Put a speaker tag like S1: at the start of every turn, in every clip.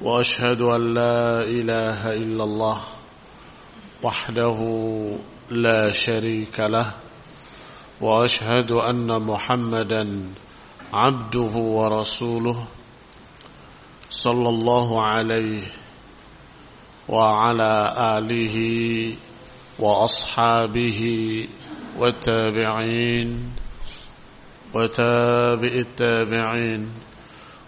S1: وأشهد أن لا إله إلا الله وحده لا شريك له وأشهد أن محمدا عبده ورسوله صلى الله عليه وعلى آله وأصحابه والتابعين وتابع التابعين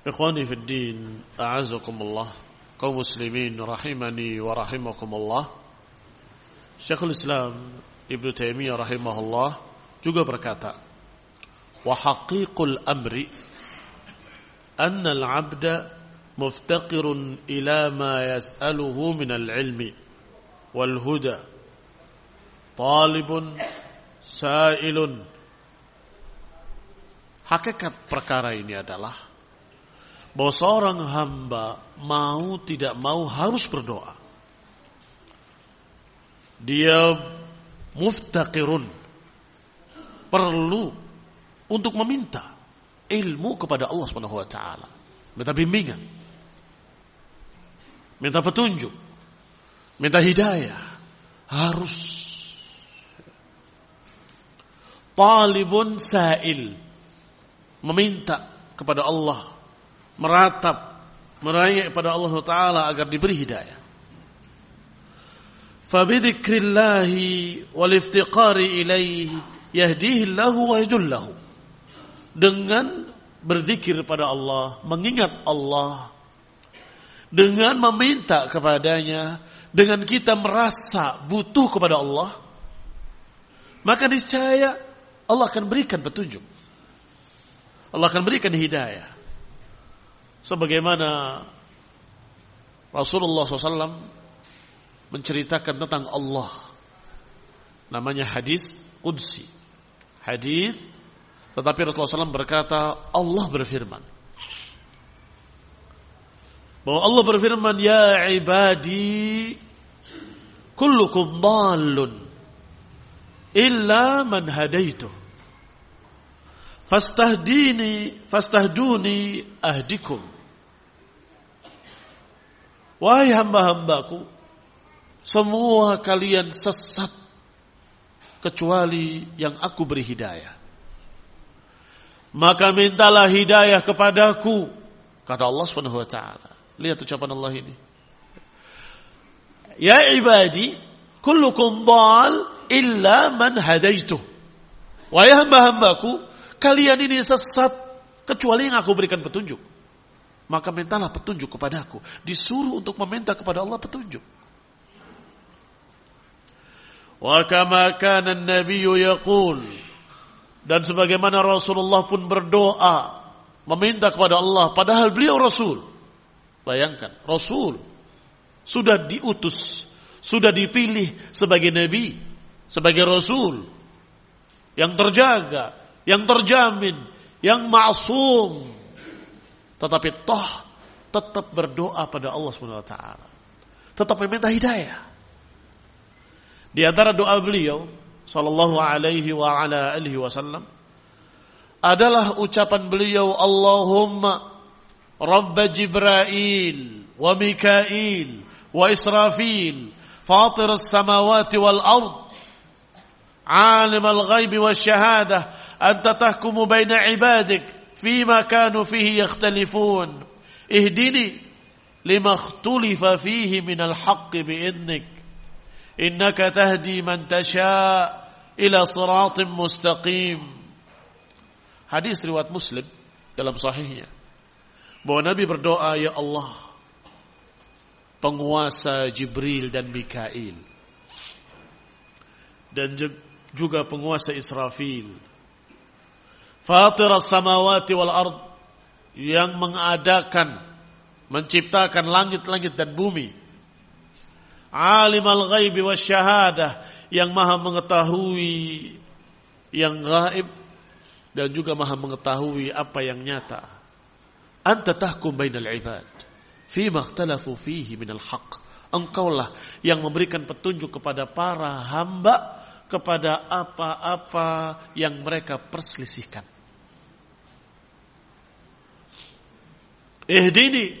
S1: Ikhwani fi din, a'azakumullah, kaum muslimin rahimani wa rahimakumullah. Syekhul Islam Ibnu Taimiyah rahimahullah juga berkata, "Wa haqiqul amri anna al-'abda muftaqirun ila ma yas'aluhu min al-'ilmi wal huda talibun sa'ilun." Hakikat perkara ini adalah bahwa seorang hamba mau tidak mau harus berdoa. Dia muftaqirun perlu untuk meminta ilmu kepada Allah Subhanahu wa taala. Minta bimbingan. Minta petunjuk. Minta hidayah. Harus talibun sa'il meminta kepada Allah meratap meraih kepada Allah Taala agar diberi hidayah. Fabidikrillahi wal iftiqari ilaihi yahdihi Allahu wa yajullahu. Dengan berzikir pada Allah, mengingat Allah, dengan meminta kepadanya, dengan kita merasa butuh kepada Allah, maka niscaya Allah akan berikan petunjuk. Allah akan berikan hidayah sebagaimana Rasulullah SAW menceritakan tentang Allah? Namanya hadis Qudsi. Hadis tetapi Rasulullah SAW berkata Allah berfirman. Bahwa Allah berfirman ya ibadi kullukum dhalun illa man hadaitu. Fastahdini fastahduni ahdikum Wahai hamba-hambaku, semua kalian sesat kecuali yang aku beri hidayah. Maka mintalah hidayah kepadaku, kata Allah Subhanahu wa taala. Lihat ucapan Allah ini. Ya ibadi, kullukum dhal illa man hadaitu. Wahai hamba-hambaku, kalian ini sesat kecuali yang aku berikan petunjuk maka mintalah petunjuk kepadaku. Disuruh untuk meminta kepada Allah petunjuk. Wa kama kana an-nabiy yaqul dan sebagaimana Rasulullah pun berdoa meminta kepada Allah padahal beliau Rasul. Bayangkan, Rasul sudah diutus, sudah dipilih sebagai nabi, sebagai rasul yang terjaga, yang terjamin, yang maksum. Tetapi toh tetap berdoa pada Allah Subhanahu wa taala. Tetap meminta hidayah. Di antara doa beliau sallallahu alaihi wa ala alihi wasallam adalah ucapan beliau Allahumma Rabb Jibril wa Mikail wa Israfil fatir as-samawati wal ard عالم الغيب والشهادة أنت تحكم بين عبادك فيما كانوا فيه يختلفون اهدني لما اختلف فيه من الحق بإذنك إنك تهدي من تشاء إلى صراط مستقيم Hadis riwayat Muslim dalam sahihnya bahwa Nabi berdoa ya Allah penguasa Jibril dan Mikail dan juga penguasa Israfil Fatir as-samawati wal ard. Yang mengadakan menciptakan langit-langit dan bumi. Alim al-ghaibi wa syahadah yang maha mengetahui yang gaib dan juga maha mengetahui apa yang nyata. Anta tahkum bainal ibad. Fi ikhtalafu fihi minal haqq. Engkaulah yang memberikan petunjuk kepada para hamba kepada apa-apa yang mereka perselisihkan ihdini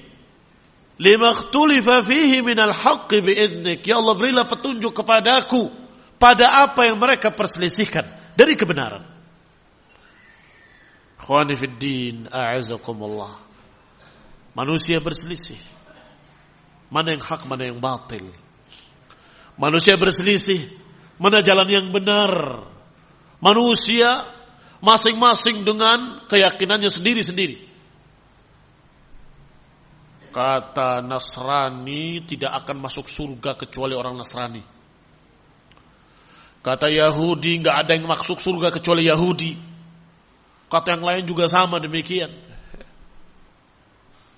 S1: lima ikhtulifa fihi minal haqqi biiznik. Ya Allah berilah petunjuk kepadaku pada apa yang mereka perselisihkan dari kebenaran. Khawani fid din, a'azakumullah. Manusia berselisih. Mana yang hak, mana yang batil. Manusia berselisih, mana jalan yang benar. Manusia masing-masing dengan keyakinannya sendiri-sendiri. Kata Nasrani tidak akan masuk surga kecuali orang Nasrani. Kata Yahudi nggak ada yang masuk surga kecuali Yahudi. Kata yang lain juga sama demikian.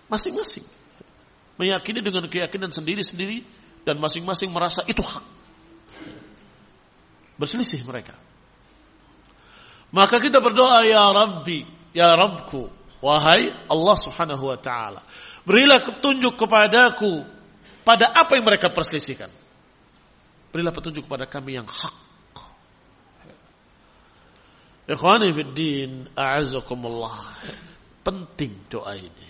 S1: Masing-masing meyakini dengan keyakinan sendiri-sendiri dan masing-masing merasa itu hak. Berselisih mereka. Maka kita berdoa ya Rabbi, ya Rabbku, wahai Allah Subhanahu wa taala. Berilah petunjuk kepadaku pada apa yang mereka perselisihkan. Berilah petunjuk kepada kami yang hak. Ikhwani fi din. Penting doa ini.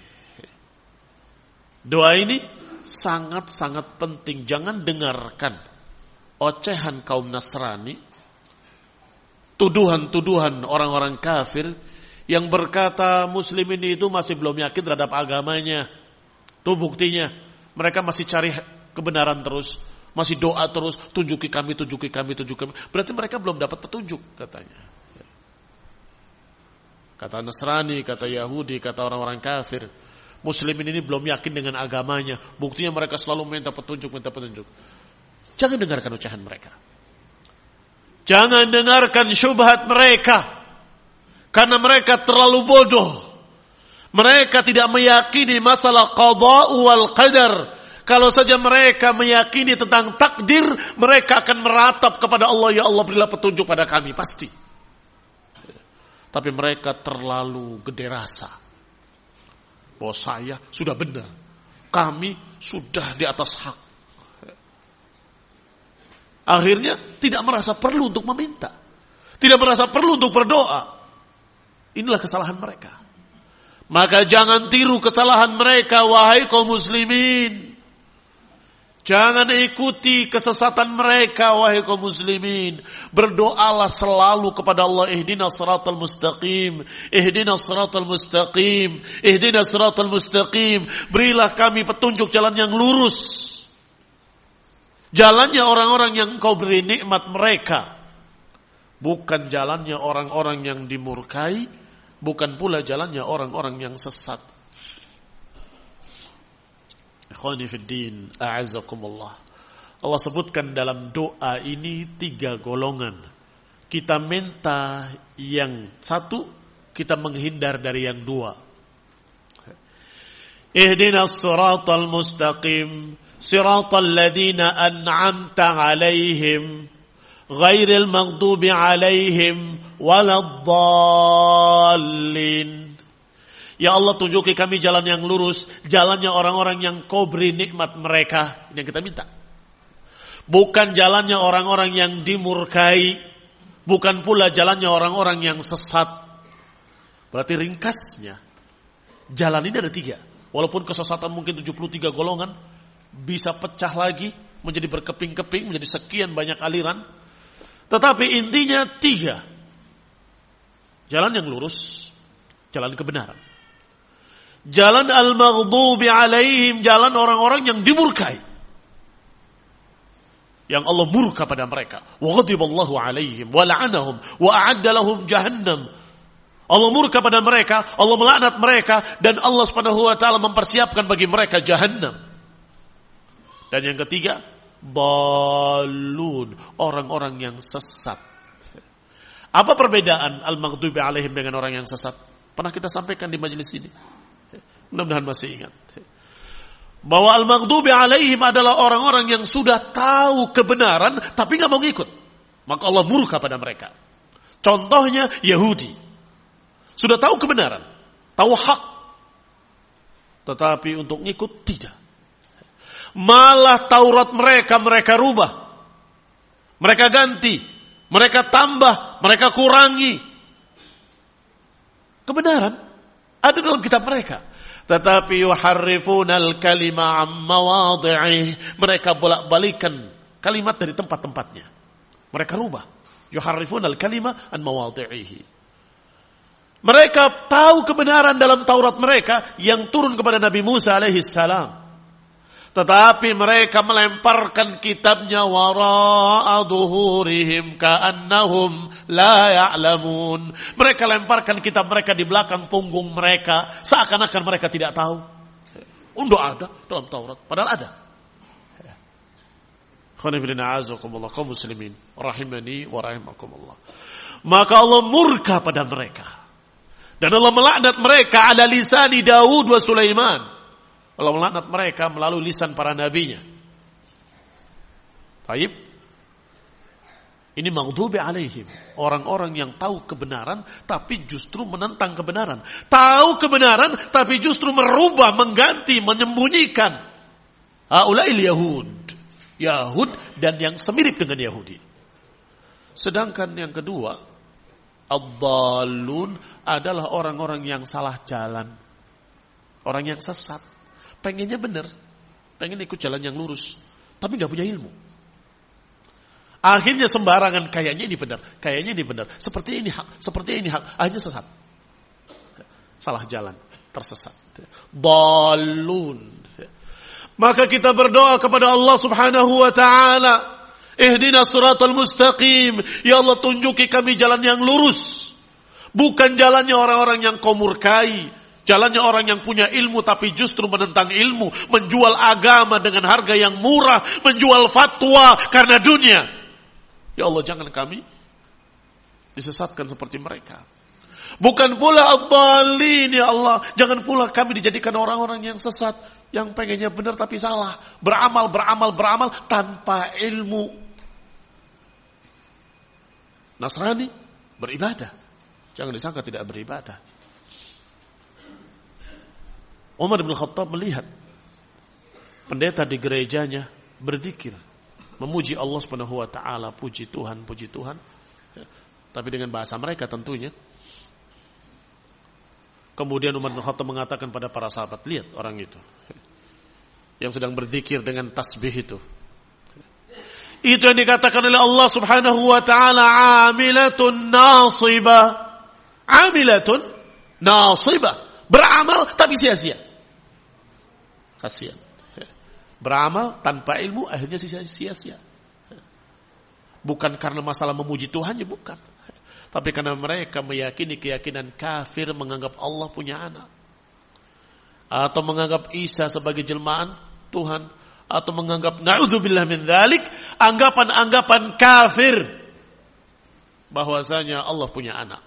S1: Doa ini sangat-sangat penting. Jangan dengarkan ocehan kaum Nasrani, tuduhan-tuduhan orang-orang kafir yang berkata muslim ini itu masih belum yakin terhadap agamanya. Itu buktinya. Mereka masih cari kebenaran terus. Masih doa terus. Tunjuki kami, tunjuki kami, tunjuki kami. Berarti mereka belum dapat petunjuk katanya. Kata Nasrani, kata Yahudi, kata orang-orang kafir. Muslimin ini belum yakin dengan agamanya. Buktinya mereka selalu minta petunjuk, minta petunjuk. Jangan dengarkan ucapan mereka. Jangan dengarkan syubhat mereka. Karena mereka terlalu bodoh. Mereka tidak meyakini masalah qada wal qadar. Kalau saja mereka meyakini tentang takdir, mereka akan meratap kepada Allah, ya Allah berilah petunjuk pada kami, pasti. Tapi mereka terlalu gede rasa. Bahwa saya sudah benar. Kami sudah di atas hak. Akhirnya tidak merasa perlu untuk meminta. Tidak merasa perlu untuk berdoa. Inilah kesalahan mereka. Maka jangan tiru kesalahan mereka wahai kaum muslimin. Jangan ikuti kesesatan mereka wahai kaum muslimin. Berdoalah selalu kepada Allah ihdina siratal mustaqim, ihdina siratal mustaqim, ihdina siratal mustaqim. Berilah kami petunjuk jalan yang lurus. Jalannya orang-orang yang kau beri nikmat mereka. Bukan jalannya orang-orang yang dimurkai, bukan pula jalannya orang-orang yang sesat. Ikhwani fi din, a'azzakumullah. Allah sebutkan dalam doa ini tiga golongan. Kita minta yang satu, kita menghindar dari yang dua. Ihdinas siratal mustaqim, siratal ladina an'amta alaihim, ghairil maghdubi alaihim, waladdallin. Ya Allah tunjuki kami jalan yang lurus, jalannya orang-orang yang kau beri nikmat mereka. Yang kita minta. Bukan jalannya orang-orang yang dimurkai. Bukan pula jalannya orang-orang yang sesat. Berarti ringkasnya. Jalan ini ada tiga. Walaupun kesesatan mungkin 73 golongan. Bisa pecah lagi. Menjadi berkeping-keping. Menjadi sekian banyak aliran. Tetapi intinya tiga. Jalan yang lurus. Jalan kebenaran. Jalan al-maghdubi alaihim. Jalan orang-orang yang dimurkai yang Allah murka pada mereka. Wa ghadiballahu alaihim wa la'anahum wa a'adda lahum jahannam. Allah murka pada mereka, Allah melaknat mereka dan Allah Subhanahu wa taala mempersiapkan bagi mereka jahannam. Dan yang ketiga, balun, orang-orang yang sesat. Apa perbedaan al-maghdubi alaihim dengan orang yang sesat? Pernah kita sampaikan di majelis ini. Mudah-mudahan masih ingat bahwa al-maghdubi alaihim adalah orang-orang yang sudah tahu kebenaran tapi nggak mau ngikut. Maka Allah murka pada mereka. Contohnya Yahudi. Sudah tahu kebenaran, tahu hak. Tetapi untuk ngikut tidak. Malah Taurat mereka mereka rubah. Mereka ganti, mereka tambah, mereka kurangi. Kebenaran ada dalam kitab mereka tetapi yuharrifunal kalima amma Mereka bolak-balikan kalimat dari tempat-tempatnya. Mereka rubah. Yuharrifunal kalima an mawadhi'ihi. Mereka tahu kebenaran dalam Taurat mereka yang turun kepada Nabi Musa alaihi salam. Tetapi mereka melemparkan kitabnya wara'a duhurihim ka'annahum la ya'lamun. Mereka lemparkan kitab mereka di belakang punggung mereka. Seakan-akan mereka tidak tahu. Untuk ada dalam Taurat. Padahal ada. kaum muslimin. Rahimani wa rahimakumullah. Maka Allah murka pada mereka. Dan Allah melaknat mereka ada lisani Daud wa Sulaiman. Allah melaknat mereka melalui lisan para nabinya. Taib. Ini maghdubi alaihim. Orang-orang yang tahu kebenaran tapi justru menentang kebenaran. Tahu kebenaran tapi justru merubah, mengganti, menyembunyikan. Haulail Yahud. Yahud dan yang semirip dengan Yahudi. Sedangkan yang kedua, Ad-Dallun adalah orang-orang yang salah jalan. Orang yang sesat pengennya benar, pengen ikut jalan yang lurus, tapi nggak punya ilmu. Akhirnya sembarangan, kayaknya ini benar, kayaknya ini benar, seperti ini hak, seperti ini hak, akhirnya sesat. Salah jalan, tersesat. Balun. Maka kita berdoa kepada Allah subhanahu wa ta'ala. Ihdina suratul mustaqim. Ya Allah tunjuki kami jalan yang lurus. Bukan jalannya orang-orang yang kau murkai. Jalannya orang yang punya ilmu tapi justru menentang ilmu, menjual agama dengan harga yang murah, menjual fatwa karena dunia. Ya Allah jangan kami disesatkan seperti mereka. Bukan pula abdalin ya Allah. Jangan pula kami dijadikan orang-orang yang sesat. Yang pengennya benar tapi salah. Beramal, beramal, beramal tanpa ilmu. Nasrani beribadah. Jangan disangka tidak beribadah. Umar bin Khattab melihat pendeta di gerejanya berzikir, memuji Allah Subhanahu wa taala, puji Tuhan, puji Tuhan. Ya, tapi dengan bahasa mereka tentunya. Kemudian Umar bin Khattab mengatakan pada para sahabat, lihat orang itu yang sedang berzikir dengan tasbih itu. Itu yang dikatakan oleh Allah Subhanahu wa taala amilatun nasibah. Amilatun nasibah. Beramal tapi sia-sia. Kasihan. Beramal tanpa ilmu akhirnya sia-sia. Bukan karena masalah memuji Tuhan ya bukan. Tapi karena mereka meyakini keyakinan kafir menganggap Allah punya anak. Atau menganggap Isa sebagai jelmaan Tuhan. atau menganggap naudzubillah min dzalik anggapan-anggapan kafir bahwasanya Allah punya anak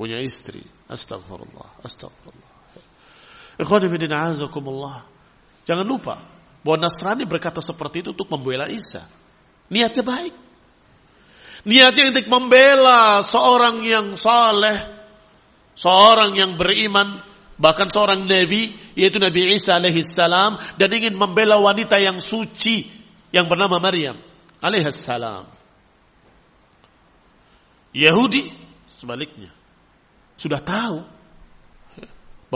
S1: punya istri astagfirullah astagfirullah jangan lupa bahwa Nasrani berkata seperti itu untuk membela Isa. Niatnya baik. Niatnya untuk membela seorang yang saleh seorang yang beriman Bahkan seorang nabi, yaitu Nabi Isa alaihissalam, dan ingin membela wanita yang suci yang bernama Maryam alaihissalam. Yahudi sebaliknya. Sudah tahu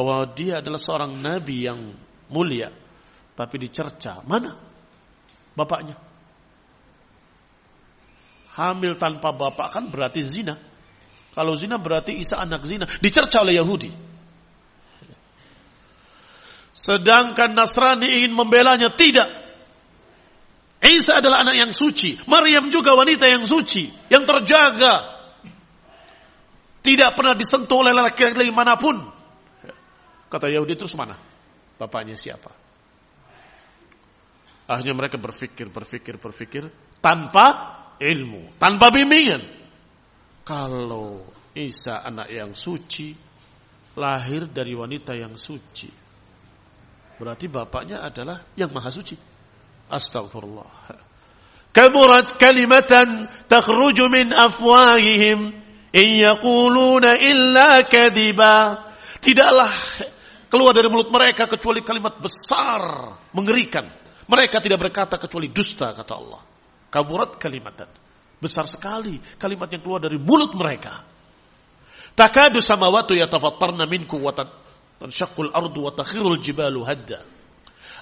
S1: bahwa dia adalah seorang nabi yang mulia, tapi dicerca. Mana bapaknya? Hamil tanpa bapak kan berarti zina. Kalau zina berarti Isa anak zina. Dicerca oleh Yahudi. Sedangkan Nasrani ingin membelanya tidak. Isa adalah anak yang suci. Maryam juga wanita yang suci. Yang terjaga. Tidak pernah disentuh oleh laki-laki mana pun. Kata Yahudi terus mana? Bapaknya siapa? Akhirnya mereka berpikir, berpikir, berpikir. Tanpa ilmu. Tanpa bimbingan. Kalau Isa anak yang suci. Lahir dari wanita yang suci Berarti bapaknya adalah yang maha suci. Astagfirullah. Kamurat kalimatan takhruju min afwahihim in yaquluna illa kadiba. Tidaklah keluar dari mulut mereka kecuali kalimat besar, mengerikan. Mereka tidak berkata kecuali dusta kata Allah. Kamurat kalimatan. Besar sekali kalimat yang keluar dari mulut mereka. Takadu samawatu yatafattarna minku wa Tansyaqqul ardu wa takhirul jibalu hadda.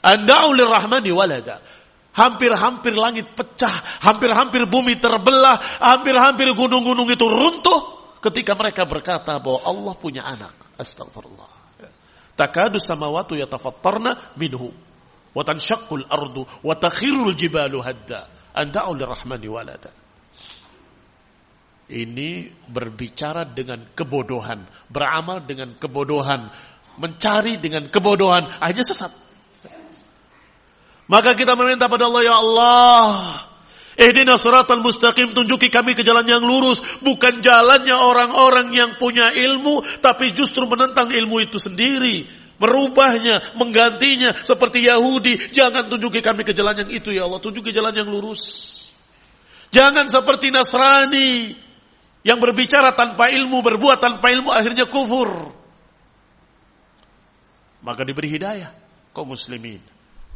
S1: Anda'u lirrahmani walada. Hampir-hampir langit pecah, hampir-hampir bumi terbelah, hampir-hampir gunung-gunung itu runtuh ketika mereka berkata bahwa Allah punya anak. Astagfirullah. Takadu samawatu yatafattarna minhu. Wa tansyaqqul ardu wa takhirul jibalu hadda. Anda'u lirrahmani walada. Ini berbicara dengan kebodohan, beramal dengan kebodohan, mencari dengan kebodohan, akhirnya sesat. Maka kita meminta pada Allah, Ya Allah, Ihdina suratal mustaqim, tunjuki kami ke jalan yang lurus. Bukan jalannya orang-orang yang punya ilmu, tapi justru menentang ilmu itu sendiri. Merubahnya, menggantinya, seperti Yahudi. Jangan tunjuki kami ke jalan yang itu ya Allah, tunjuki jalan yang lurus. Jangan seperti Nasrani, yang berbicara tanpa ilmu, berbuat tanpa ilmu, akhirnya kufur maka diberi hidayah kaum muslimin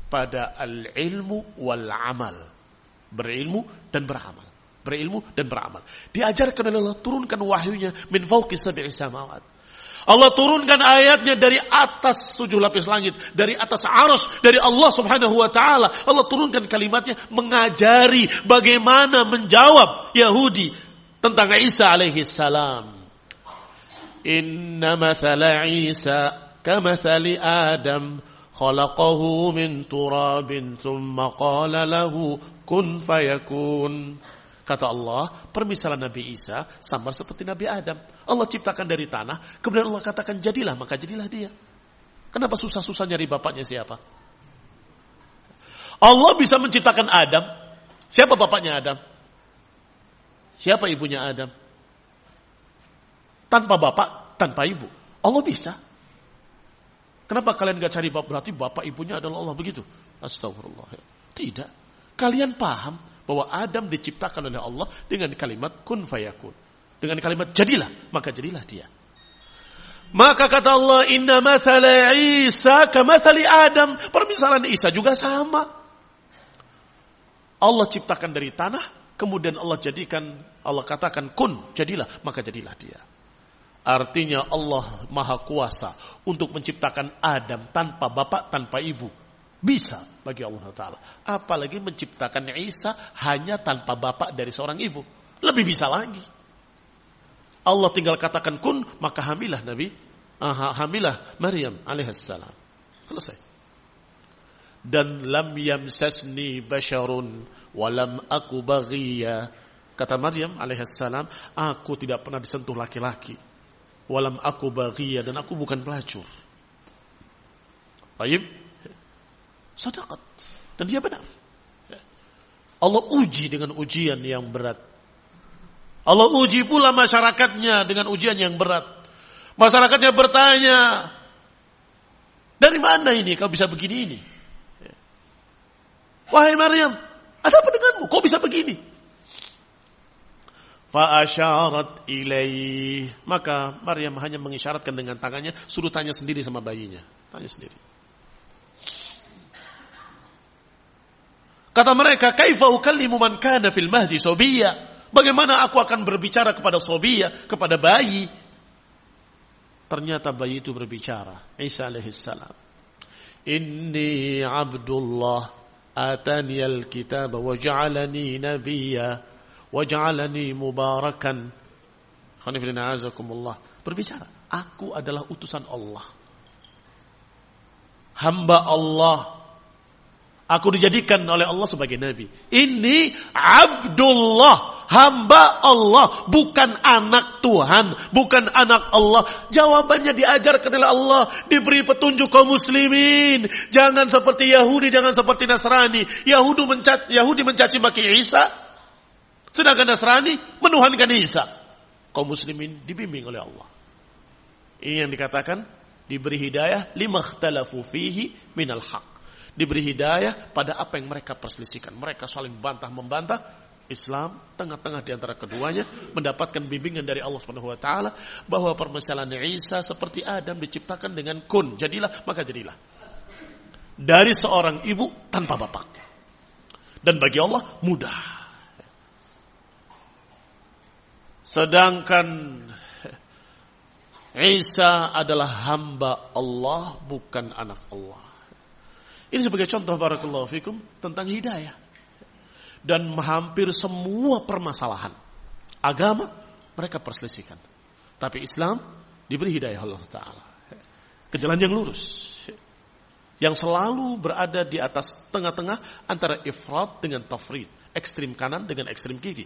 S1: pada al-ilmu wal amal berilmu dan beramal berilmu dan beramal diajarkan oleh Allah turunkan wahyunya min fauqi sab'i samawat Allah turunkan ayatnya dari atas tujuh lapis langit, dari atas arus, dari Allah subhanahu wa ta'ala. Allah turunkan kalimatnya mengajari bagaimana menjawab Yahudi tentang Isa alaihi salam. Inna mathala Isa kamathali Adam خلقه من تراب ثم قال له كن فيكون Kata Allah, permisalan Nabi Isa sama seperti Nabi Adam. Allah ciptakan dari tanah, kemudian Allah katakan jadilah, maka jadilah dia. Kenapa susah-susah nyari bapaknya siapa? Allah bisa menciptakan Adam. Siapa bapaknya Adam? Siapa ibunya Adam? Tanpa bapak, tanpa ibu. Allah bisa. Kenapa kalian gak cari bapak? Berarti bapak ibunya adalah Allah begitu. Astagfirullah. Tidak. Kalian paham bahwa Adam diciptakan oleh Allah dengan kalimat kun fayakun. Dengan kalimat jadilah, maka jadilah dia. Maka kata Allah, inna mathala Isa kamathali Adam. Permisalan Isa juga sama. Allah ciptakan dari tanah, kemudian Allah jadikan, Allah katakan kun, jadilah, maka jadilah dia. Artinya Allah maha kuasa untuk menciptakan Adam tanpa bapak, tanpa ibu. Bisa bagi Allah Ta'ala. Apalagi menciptakan Isa hanya tanpa bapak dari seorang ibu. Lebih bisa lagi. Allah tinggal katakan kun, maka hamilah Nabi. Aha, hamilah Maryam alaihissalam. Selesai. Dan lam yamsasni basharun walam aku baghiyya. Kata Maryam alaihissalam, aku tidak pernah disentuh laki-laki walam aku bagia dan aku bukan pelacur. Baik. Sadaqat. Dan dia benar. Allah uji dengan ujian yang berat. Allah uji pula masyarakatnya dengan ujian yang berat. Masyarakatnya bertanya, dari mana ini kau bisa begini ini? Wahai Maryam, ada apa denganmu? Kau bisa begini? Fa'asyarat ilaih. Maka Maryam hanya mengisyaratkan dengan tangannya, suruh tanya sendiri sama bayinya. Tanya sendiri. Kata mereka, kaifa ukallimu man kana fil mahdi sobiya? Bagaimana aku akan berbicara kepada sobiya, kepada bayi? Ternyata bayi itu berbicara. Isa alaihissalam. Inni abdullah atani al-kitab wa ja'alani nabiyya waj'alani mubarakan. Khanifina azakumullah. Berbicara, aku adalah utusan Allah. Hamba Allah. Aku dijadikan oleh Allah sebagai nabi. Ini Abdullah, hamba Allah, bukan anak Tuhan, bukan anak Allah. Jawabannya diajarkan oleh Allah, diberi petunjuk kaum muslimin. Jangan seperti Yahudi, jangan seperti Nasrani. Yahudi mencaci, Yahudi mencaci maki Isa, Sedangkan Nasrani menuhankan Isa. Kaum muslimin dibimbing oleh Allah. Ini yang dikatakan diberi hidayah lima ikhtalafu fihi minal haq. Diberi hidayah pada apa yang mereka perselisihkan. Mereka saling bantah membantah. Islam tengah-tengah di antara keduanya mendapatkan bimbingan dari Allah Subhanahu wa taala bahwa permasalahan Isa seperti Adam diciptakan dengan kun, jadilah maka jadilah. Dari seorang ibu tanpa bapak. Dan bagi Allah mudah. Sedangkan Isa adalah hamba Allah bukan anak Allah. Ini sebagai contoh barakallahu fikum tentang hidayah. Dan hampir semua permasalahan agama mereka perselisihkan. Tapi Islam diberi hidayah Allah Ta'ala. Ke jalan yang lurus. Yang selalu berada di atas tengah-tengah antara ifrat dengan tafrid ekstrim kanan dengan ekstrim kiri.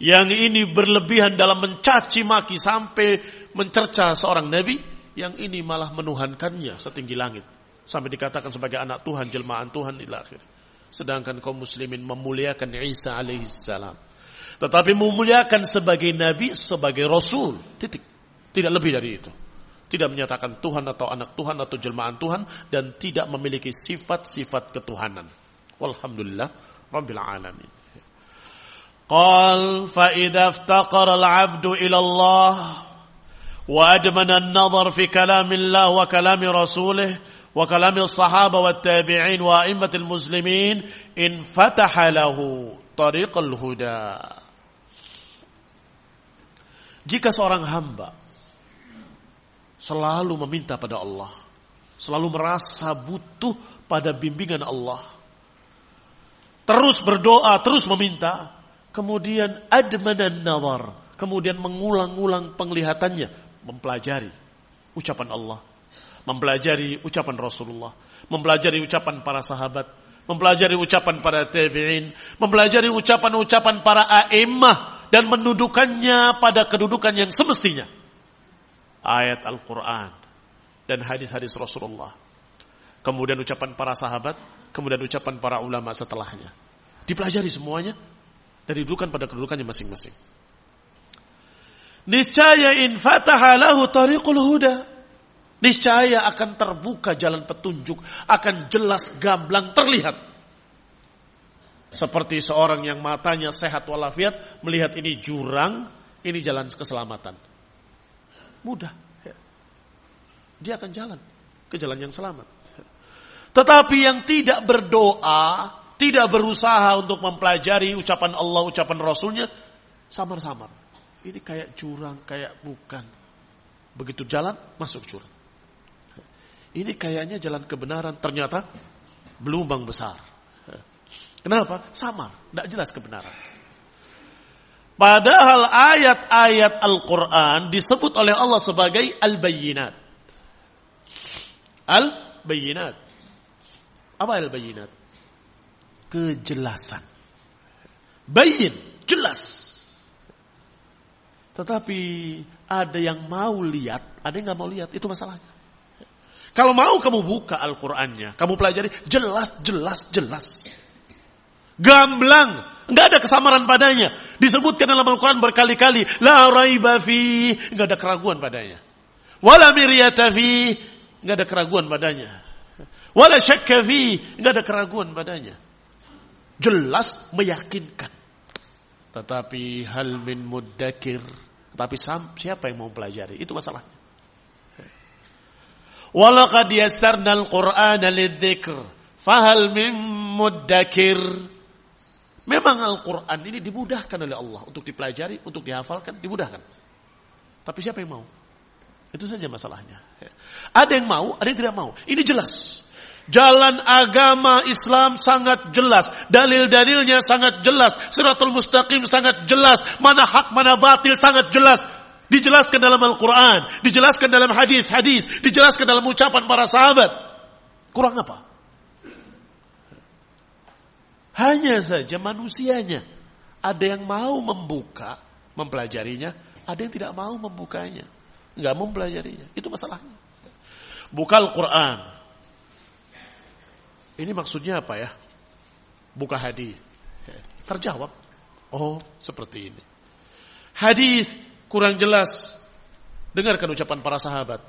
S1: Yang ini berlebihan dalam mencaci maki sampai mencerca seorang nabi, yang ini malah menuhankannya setinggi langit. Sampai dikatakan sebagai anak Tuhan, jelmaan Tuhan di akhir. Sedangkan kaum muslimin memuliakan Isa alaihissalam. Tetapi memuliakan sebagai nabi, sebagai rasul. Titik. Tidak lebih dari itu. Tidak menyatakan Tuhan atau anak Tuhan atau jelmaan Tuhan. Dan tidak memiliki sifat-sifat ketuhanan. Walhamdulillah. Rabbil alamin. قال فإذا افتقر العبد إلى الله وأدمن النظر في كلام الله وكلام رسوله وكلام الصحابة والتابعين وأئمة المسلمين انفتح له طريق الهدى Jika seorang hamba selalu meminta pada Allah, selalu merasa butuh pada bimbingan Allah, terus berdoa, terus meminta, Kemudian admanan nawar. Kemudian mengulang-ulang penglihatannya. Mempelajari ucapan Allah. Mempelajari ucapan Rasulullah. Mempelajari ucapan para sahabat. Mempelajari ucapan para tabi'in. Mempelajari ucapan-ucapan para a'imah. Dan mendudukannya pada kedudukan yang semestinya. Ayat Al-Quran. Dan hadis-hadis Rasulullah. Kemudian ucapan para sahabat. Kemudian ucapan para ulama setelahnya. Dipelajari semuanya dari dudukan pada kedudukannya masing-masing. Niscaya in fataha lahu tariqul huda. Niscaya akan terbuka jalan petunjuk, akan jelas gamblang terlihat. Seperti seorang yang matanya sehat walafiat melihat ini jurang, ini jalan keselamatan. Mudah. Dia akan jalan ke jalan yang selamat. Tetapi yang tidak berdoa, tidak berusaha untuk mempelajari ucapan Allah, ucapan Rasulnya, samar-samar. Ini kayak jurang, kayak bukan. Begitu jalan, masuk jurang. Ini kayaknya jalan kebenaran, ternyata belumbang besar. Kenapa? Samar, tidak jelas kebenaran. Padahal ayat-ayat Al-Quran disebut oleh Allah sebagai Al-Bayyinat. Al-Bayyinat. Apa Al-Bayyinat? Kejelasan. Bayin, jelas. Tetapi ada yang mau lihat, ada yang nggak mau lihat, itu masalahnya. Kalau mau kamu buka Al-Qur'annya, kamu pelajari jelas jelas jelas. Gamblang, nggak ada kesamaran padanya. Disebutkan dalam Al-Qur'an berkali-kali, la raiba fi, nggak ada keraguan padanya. Wala miryata fi, nggak ada keraguan padanya. Wala syakka fi, nggak ada keraguan padanya. Jelas meyakinkan. Tetapi hal min muddakir. Tapi siapa yang mau pelajari? Itu masalahnya. Walaqad yassarna al-Qur'ana lidzikr. Fahal min muddakir. Memang Al-Quran ini dimudahkan oleh Allah untuk dipelajari, untuk dihafalkan, dimudahkan. Tapi siapa yang mau? Itu saja masalahnya. Ada yang mau, ada yang tidak mau. Ini jelas. Jalan agama Islam sangat jelas. Dalil-dalilnya sangat jelas. Siratul mustaqim sangat jelas. Mana hak, mana batil sangat jelas. Dijelaskan dalam Al-Quran. Dijelaskan dalam hadis-hadis. Dijelaskan dalam ucapan para sahabat. Kurang apa? Hanya saja manusianya. Ada yang mau membuka, mempelajarinya. Ada yang tidak mau membukanya. Nggak mau mempelajarinya. Itu masalahnya. Buka Al-Quran. Ini maksudnya apa ya? Buka hadis. Terjawab. Oh, seperti ini. Hadis kurang jelas. Dengarkan ucapan para sahabat.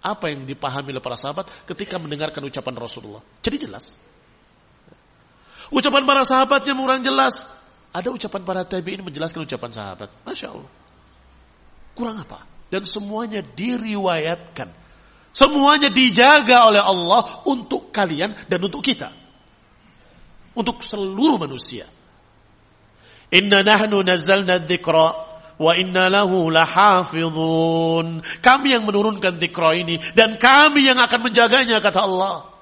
S1: Apa yang dipahami oleh para sahabat ketika mendengarkan ucapan Rasulullah. Jadi jelas. Ucapan para sahabatnya kurang jelas. Ada ucapan para tabi'in menjelaskan ucapan sahabat. Masya Allah. Kurang apa? Dan semuanya diriwayatkan. Semuanya dijaga oleh Allah untuk kalian dan untuk kita. Untuk seluruh manusia. Inna nahnu nazzalna dzikra wa inna lahu lahafizun. Kami yang menurunkan dzikra ini dan kami yang akan menjaganya kata Allah.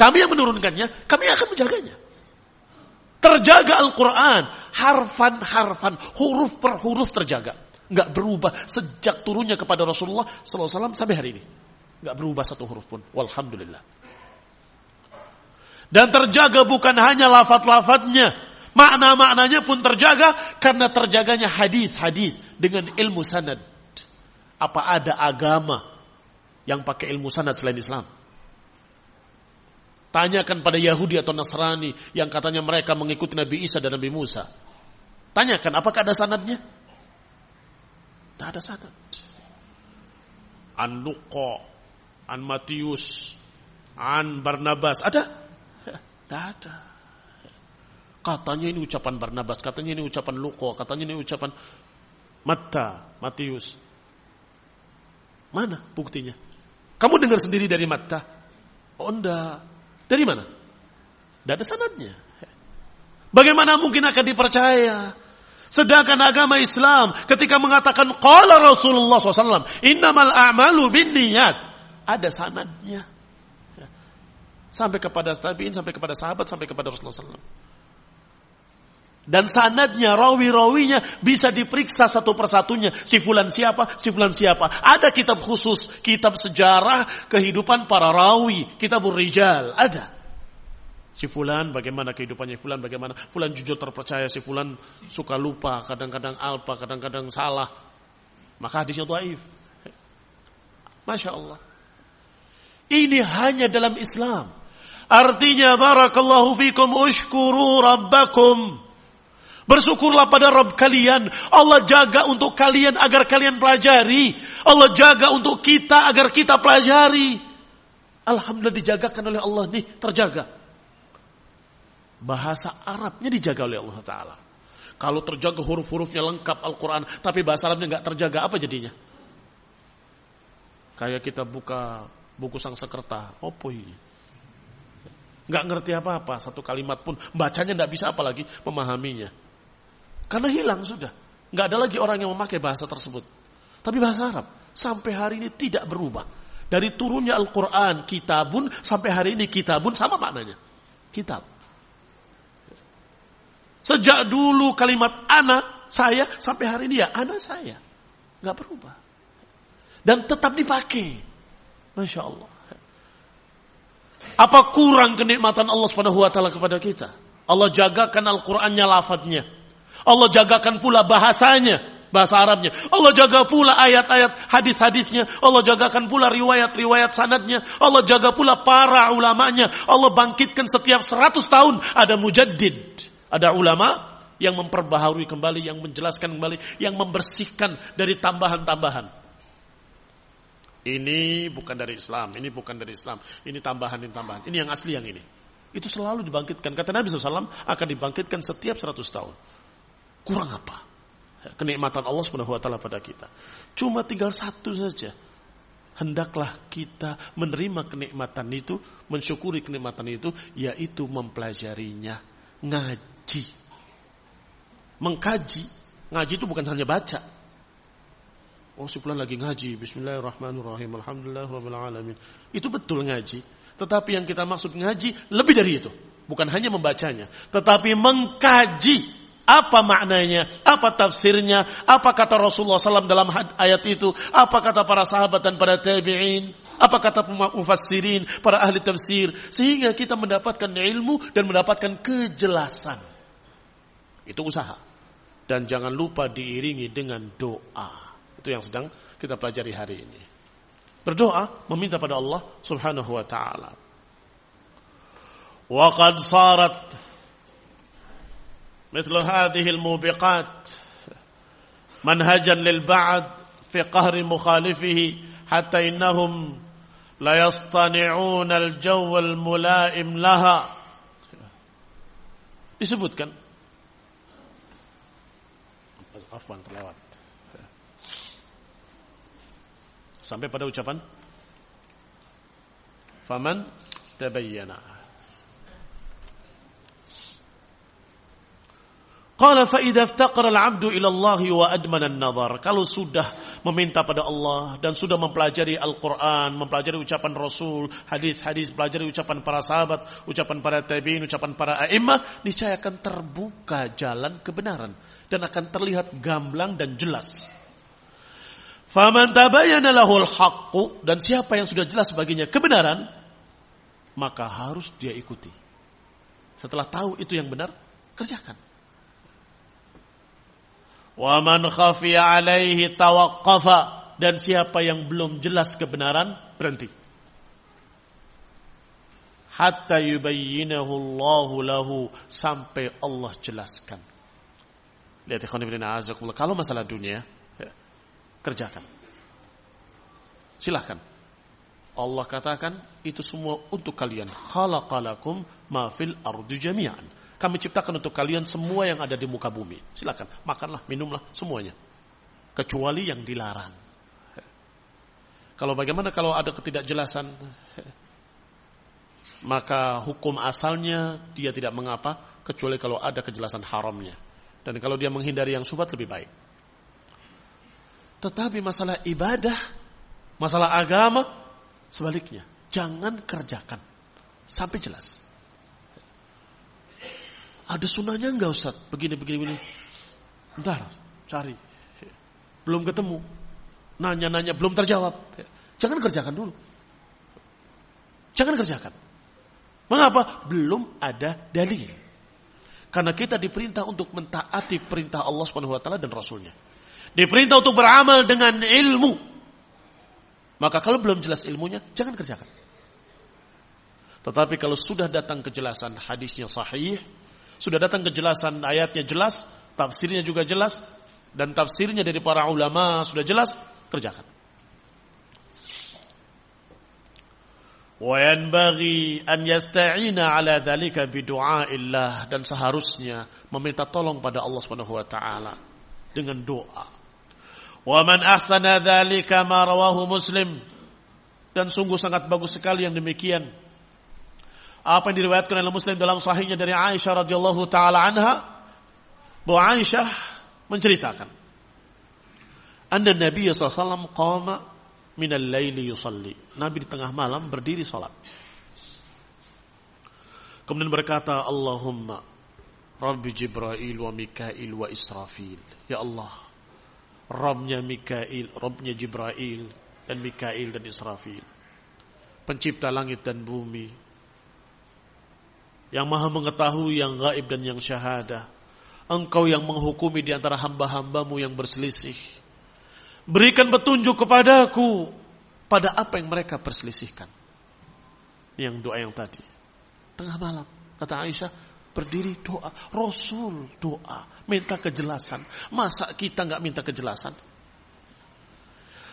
S1: Kami yang menurunkannya, kami akan menjaganya. Terjaga Al-Quran, harfan-harfan, huruf per huruf terjaga. Nggak berubah sejak turunnya kepada Rasulullah SAW sampai hari ini. Nggak berubah satu huruf pun. Walhamdulillah. Dan terjaga bukan hanya lafat-lafatnya. Makna-maknanya pun terjaga karena terjaganya hadis-hadis dengan ilmu sanad. Apa ada agama yang pakai ilmu sanad selain Islam? Tanyakan pada Yahudi atau Nasrani yang katanya mereka mengikuti Nabi Isa dan Nabi Musa. Tanyakan apakah ada sanadnya? Tidak ada sanad. An Luko, An Matius, An Barnabas. Ada? Tidak ada. Katanya ini ucapan Barnabas, katanya ini ucapan Luko, katanya ini ucapan Matta, Matius. Mana buktinya? Kamu dengar sendiri dari Matta? Oh enggak. Dari mana? Tidak ada sanadnya. Bagaimana mungkin akan dipercaya? Sedangkan agama Islam ketika mengatakan qala Rasulullah SAW, innamal a'malu bin niat. Ada sanadnya. Sampai kepada tabi'in, sampai kepada sahabat, sampai kepada Rasulullah SAW. Dan sanadnya, rawi-rawinya bisa diperiksa satu persatunya. Si fulan siapa, si fulan siapa. Ada kitab khusus, kitab sejarah kehidupan para rawi, kitab rijal, ada. Si fulan bagaimana kehidupannya fulan bagaimana fulan jujur terpercaya si fulan suka lupa kadang-kadang alpa kadang-kadang salah maka hadisnya dhaif Masya Allah ini hanya dalam Islam artinya barakallahu fikum ushkuru rabbakum Bersyukurlah pada Rabb kalian. Allah jaga untuk kalian agar kalian pelajari. Allah jaga untuk kita agar kita pelajari. Alhamdulillah dijagakan oleh Allah nih, terjaga. Bahasa Arabnya dijaga oleh Allah Ta'ala. Kalau terjaga huruf-hurufnya lengkap Al-Quran, tapi bahasa Arabnya nggak terjaga, apa jadinya? Kayak kita buka buku sang sekerta, opo ini? Nggak ngerti apa-apa, satu kalimat pun bacanya nggak bisa apalagi memahaminya. Karena hilang sudah. Nggak ada lagi orang yang memakai bahasa tersebut. Tapi bahasa Arab sampai hari ini tidak berubah. Dari turunnya Al-Quran, kitabun, sampai hari ini kitabun sama maknanya. Kitab. Sejak dulu kalimat anak saya, sampai hari ini ya anak saya. Nggak berubah. Dan tetap dipakai. Masya Allah. Apa kurang kenikmatan Allah Subhanahu wa taala kepada kita? Allah jagakan Al-Qur'annya lafadznya. Allah jagakan pula bahasanya. bahasa Arabnya. Allah jaga pula ayat-ayat hadis-hadisnya. Allah jagakan pula riwayat-riwayat sanadnya. Allah jaga pula para ulamanya. Allah bangkitkan setiap 100 tahun ada mujaddid. Ada ulama yang memperbaharui kembali, yang menjelaskan kembali, yang membersihkan dari tambahan-tambahan. Ini bukan dari Islam, ini bukan dari Islam, ini tambahan, ini tambahan. Ini yang asli yang ini. Itu selalu dibangkitkan. Kata Nabi SAW akan dibangkitkan setiap 100 tahun. Kurang apa? Kenikmatan Allah Subhanahu wa taala pada kita. Cuma tinggal satu saja. Hendaklah kita menerima kenikmatan itu, mensyukuri kenikmatan itu, yaitu mempelajarinya, ngaji. Mengkaji. Ngaji itu bukan hanya baca. Oh, si lagi ngaji. Bismillahirrahmanirrahim. Alhamdulillahirrahmanirrahim. Itu betul ngaji. Tetapi yang kita maksud ngaji lebih dari itu. Bukan hanya membacanya. Tetapi mengkaji apa maknanya? Apa tafsirnya? Apa kata Rasulullah SAW dalam ayat itu? Apa kata para sahabat dan para tabi'in? Apa kata mufassirin, para ahli tafsir? Sehingga kita mendapatkan ilmu dan mendapatkan kejelasan. Itu usaha. Dan jangan lupa diiringi dengan doa. Itu yang sedang kita pelajari hari ini. Berdoa meminta pada Allah Subhanahu wa taala. Wa qad sarat مثل هذه الموبقات منهجا للبعد في قهر مخالفه حتى انهم لا يصطنعون الجو الملائم لها disebutkan afwan terlewat. Sampai pada ucapan faman tabayyana. Qala fa idza iftaqara al-'abdu ila Allah wa admana an-nazar. Kalau sudah meminta pada Allah dan sudah mempelajari Al-Qur'an, mempelajari ucapan Rasul, hadis-hadis, pelajari ucapan para sahabat, ucapan para tabi'in, ucapan para a'immah, niscaya akan terbuka jalan kebenaran dan akan terlihat gamblang dan jelas. Faman tabayyana lahul haqqu dan siapa yang sudah jelas baginya kebenaran maka harus dia ikuti. Setelah tahu itu yang benar, kerjakan. Wa man alaihi tawaqqafa dan siapa yang belum jelas kebenaran berhenti. Hatta yubayyinahu Allahu lahu sampai Allah jelaskan. Lihat Kalau masalah dunia, Kerjakan. Silahkan. Allah katakan itu semua untuk kalian. Khalaqalakum ma fil ardi jami'an. Kami ciptakan untuk kalian semua yang ada di muka bumi. Silakan, makanlah, minumlah semuanya. Kecuali yang dilarang. Kalau bagaimana kalau ada ketidakjelasan maka hukum asalnya dia tidak mengapa kecuali kalau ada kejelasan haramnya. Dan kalau dia menghindari yang subhat lebih baik. Tetapi masalah ibadah, masalah agama, sebaliknya. Jangan kerjakan. Sampai jelas. Ada sunahnya enggak Ustaz? Begini, begini, begini. Ntar, cari. Belum ketemu. Nanya-nanya, belum terjawab. Jangan kerjakan dulu. Jangan kerjakan. Mengapa? Belum ada dalil. Karena kita diperintah untuk mentaati perintah Allah Subhanahu wa taala dan rasulnya. Diperintah untuk beramal dengan ilmu. Maka kalau belum jelas ilmunya, jangan kerjakan. Tetapi kalau sudah datang kejelasan hadisnya sahih, sudah datang kejelasan ayatnya jelas, tafsirnya juga jelas, dan tafsirnya dari para ulama sudah jelas, kerjakan. وينبغي أن يستعين على ذلك بدعاء الله dan seharusnya meminta tolong pada Allah Subhanahu wa taala dengan doa Wa man ahsana dzalika ma rawahu Muslim. Dan sungguh sangat bagus sekali yang demikian. Apa yang diriwayatkan oleh Muslim dalam sahihnya dari Aisyah radhiyallahu taala anha bahwa Aisyah menceritakan Anda Nabi SAW qama min al-laili yusalli. Nabi di tengah malam berdiri salat. Kemudian berkata, Allahumma Rabbi Jibril wa Mikail wa Israfil. Ya Allah, Robnya Mikail, Robnya Jibrail, dan Mikail dan Israfil. Pencipta langit dan bumi. Yang maha mengetahui yang gaib dan yang syahadah. Engkau yang menghukumi di antara hamba-hambamu yang berselisih. Berikan petunjuk kepadaku pada apa yang mereka perselisihkan. Yang doa yang tadi. Tengah malam. Kata Aisyah, berdiri doa. Rasul doa. Minta kejelasan. Masa kita nggak minta kejelasan?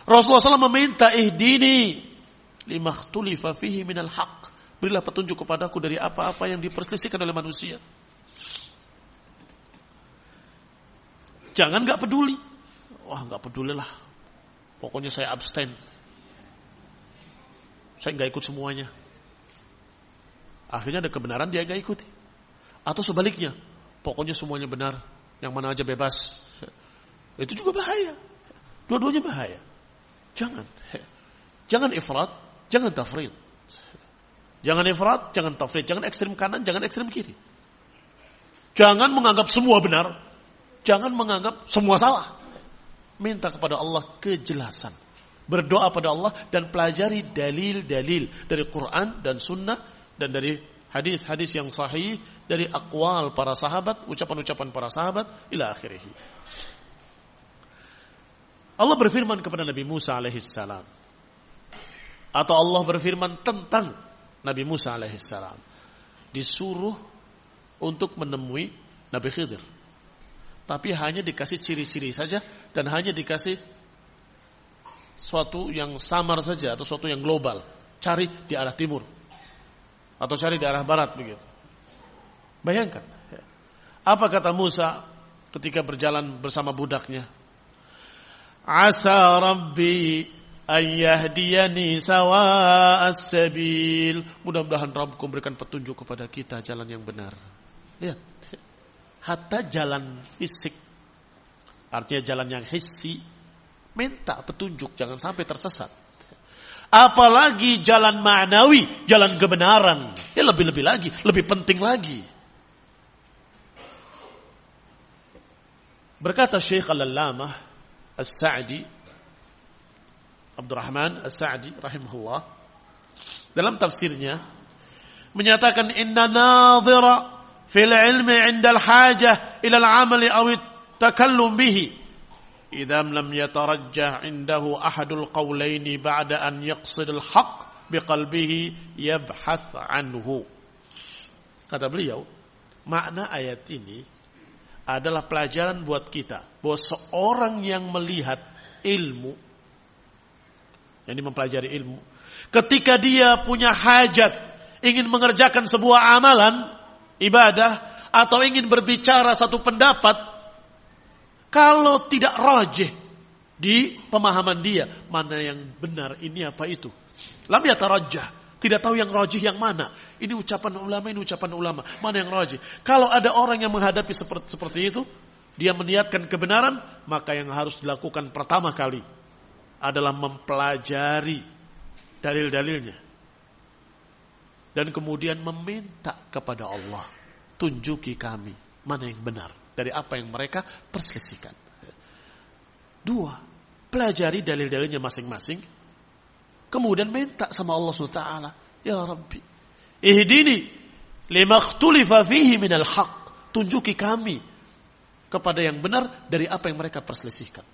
S1: Rasulullah SAW meminta ihdini limakhtulifa fihi minal haq. Berilah petunjuk kepadaku dari apa-apa yang diperselisihkan oleh manusia. Jangan nggak peduli. Wah nggak peduli lah. Pokoknya saya abstain. Saya nggak ikut semuanya. Akhirnya ada kebenaran dia nggak ikuti. Atau sebaliknya, pokoknya semuanya benar, yang mana aja bebas. Itu juga bahaya. Dua-duanya bahaya. Jangan. Jangan ifrat, jangan tafrid. Jangan ifrat, jangan tafrid, jangan ekstrem kanan, jangan ekstrem kiri. Jangan menganggap semua benar, Jangan menganggap semua salah. Minta kepada Allah kejelasan. Berdoa pada Allah dan pelajari dalil-dalil dari Quran dan Sunnah dan dari hadis-hadis yang sahih dari akwal para sahabat, ucapan-ucapan para sahabat, ila akhirih. Allah berfirman kepada Nabi Musa alaihissalam. Atau Allah berfirman tentang Nabi Musa alaihissalam. Disuruh untuk menemui Nabi Khidir tapi hanya dikasih ciri-ciri saja dan hanya dikasih suatu yang samar saja atau suatu yang global. Cari di arah timur atau cari di arah barat begitu. Bayangkan. Apa kata Musa ketika berjalan bersama budaknya? Asa Rabbi ayyahdiyani sawa as-sabil. Mudah-mudahan Rabbku memberikan petunjuk kepada kita jalan yang benar. Lihat hatta jalan fisik. Artinya jalan yang hissi. Minta petunjuk jangan sampai tersesat. Apalagi jalan ma'nawi jalan kebenaran. Ya lebih-lebih lagi lebih penting lagi. Berkata Syekh Al-Allamah As-Sa'di Abdurrahman As-Sa'di rahimahullah dalam tafsirnya menyatakan inna nadhira fil ilmi عند hajah ila al-amali aw takallum bihi idam lam yatarajjah indahu ahadul بعد ba'da an yaqsid al-haq عنه. yabhath anhu kata beliau makna ayat ini adalah pelajaran buat kita bahwa seorang yang melihat ilmu yang mempelajari ilmu ketika dia punya hajat ingin mengerjakan sebuah amalan ibadah atau ingin berbicara satu pendapat kalau tidak rajih di pemahaman dia mana yang benar ini apa itu? Lam yatarajjah tidak tahu yang rajih yang mana. Ini ucapan ulama ini ucapan ulama mana yang rajih? Kalau ada orang yang menghadapi seperti seperti itu dia meniatkan kebenaran maka yang harus dilakukan pertama kali adalah mempelajari dalil-dalilnya dan kemudian meminta kepada Allah, tunjuki kami mana yang benar dari apa yang mereka perselisihkan. Dua, pelajari dalil-dalilnya masing-masing, kemudian minta sama Allah SWT, Ya Rabbi, ihdini lima khtulifa fihi minal haq, tunjuki kami kepada yang benar dari apa yang mereka perselisihkan.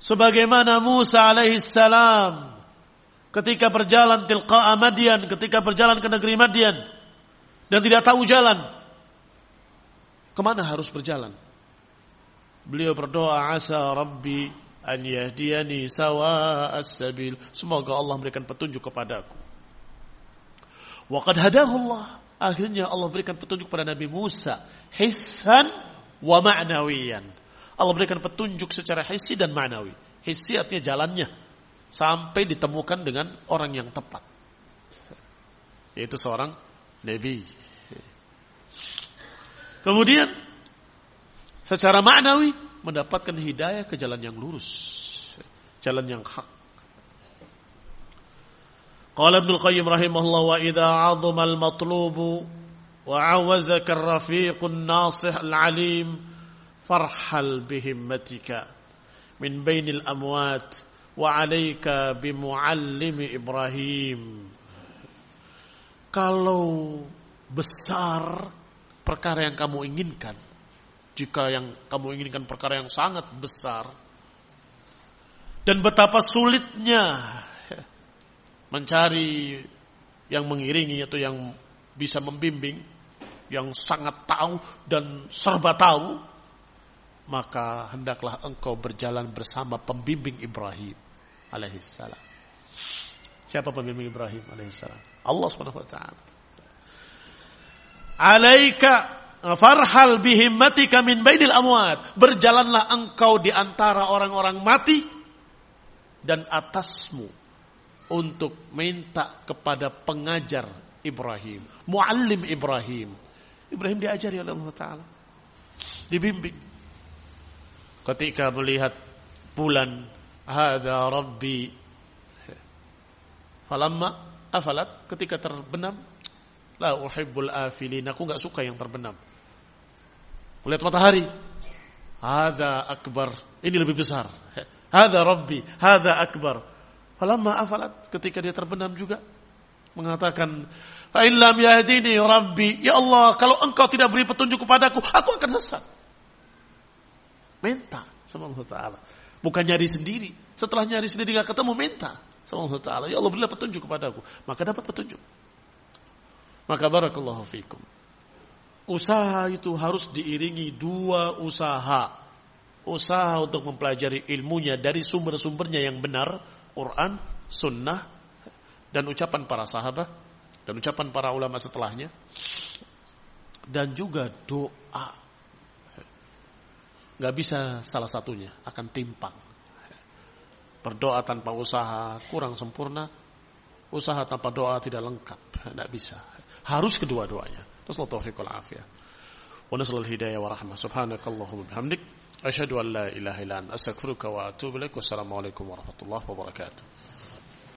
S1: Sebagaimana Musa alaihissalam ketika berjalan tilqa'a Madian, ketika berjalan ke negeri Madian dan tidak tahu jalan. Ke mana harus berjalan? Beliau berdoa, asa Rabbi an yahdiyani sawa as-sabil. Semoga Allah memberikan petunjuk kepadaku. Wa qad hadahu Allah. Akhirnya Allah berikan petunjuk pada Nabi Musa. Hissan wa ma'nawiyan. Allah berikan petunjuk secara hissi dan ma'nawi. Hissi artinya jalannya sampai ditemukan dengan orang yang tepat. Yaitu seorang nabi. Kemudian secara maknawi mendapatkan hidayah ke jalan yang lurus. Jalan yang hak. Qala Ibnu Qayyim rahimahullah wa idza 'azama al-matlubu wa 'awazaka ar-rafiqun nasih al-'alim farhal bihimmatika min bainil amwat alaika bimuallimi Ibrahim. Kalau besar perkara yang kamu inginkan. Jika yang kamu inginkan perkara yang sangat besar. Dan betapa sulitnya mencari yang mengiringi atau yang bisa membimbing, yang sangat tahu dan serba tahu, maka hendaklah engkau berjalan bersama pembimbing Ibrahim alaihissalam. Siapa pembimbing Ibrahim alaihissalam? Allah subhanahu wa ta'ala. Alaika farhal bihimmatika min bainil amwat. Berjalanlah engkau di antara orang-orang mati dan atasmu untuk minta kepada pengajar Ibrahim, muallim Ibrahim. Ibrahim diajari oleh Allah Taala, dibimbing. Ketika melihat bulan, hada Rabbi. Falamma afalat, ketika terbenam, la uhibbul afilin, aku nggak suka yang terbenam. Melihat matahari, hada akbar, ini lebih besar. Hada Rabbi, hada akbar. Falamma afalat, ketika dia terbenam juga, mengatakan, "Fa'in lam yahdini Rabbi, ya Allah, kalau engkau tidak beri petunjuk kepadaku, aku akan sesat." Minta sama Allah Taala. Bukan nyari sendiri. Setelah nyari sendiri gak ketemu, minta sama Allah Taala. Ya Allah berilah petunjuk kepadaku. Maka dapat petunjuk. Maka barakallahu fikum. Usaha itu harus diiringi dua usaha usaha untuk mempelajari ilmunya dari sumber-sumbernya yang benar, Quran, Sunnah, dan ucapan para sahabat, dan ucapan para ulama setelahnya, dan juga doa nggak bisa salah satunya, akan timpang. Berdoa tanpa usaha kurang sempurna, usaha tanpa doa tidak lengkap, nggak bisa. Harus kedua-duanya. Terus taufiqul afiyah. Wa nasalul hidayah wa rahmah. Subhanakallahumma bihamdik. Asyhadu an la ilaha illa anta astaghfiruka wa atubu ilaik. Wassalamualaikum warahmatullahi wabarakatuh.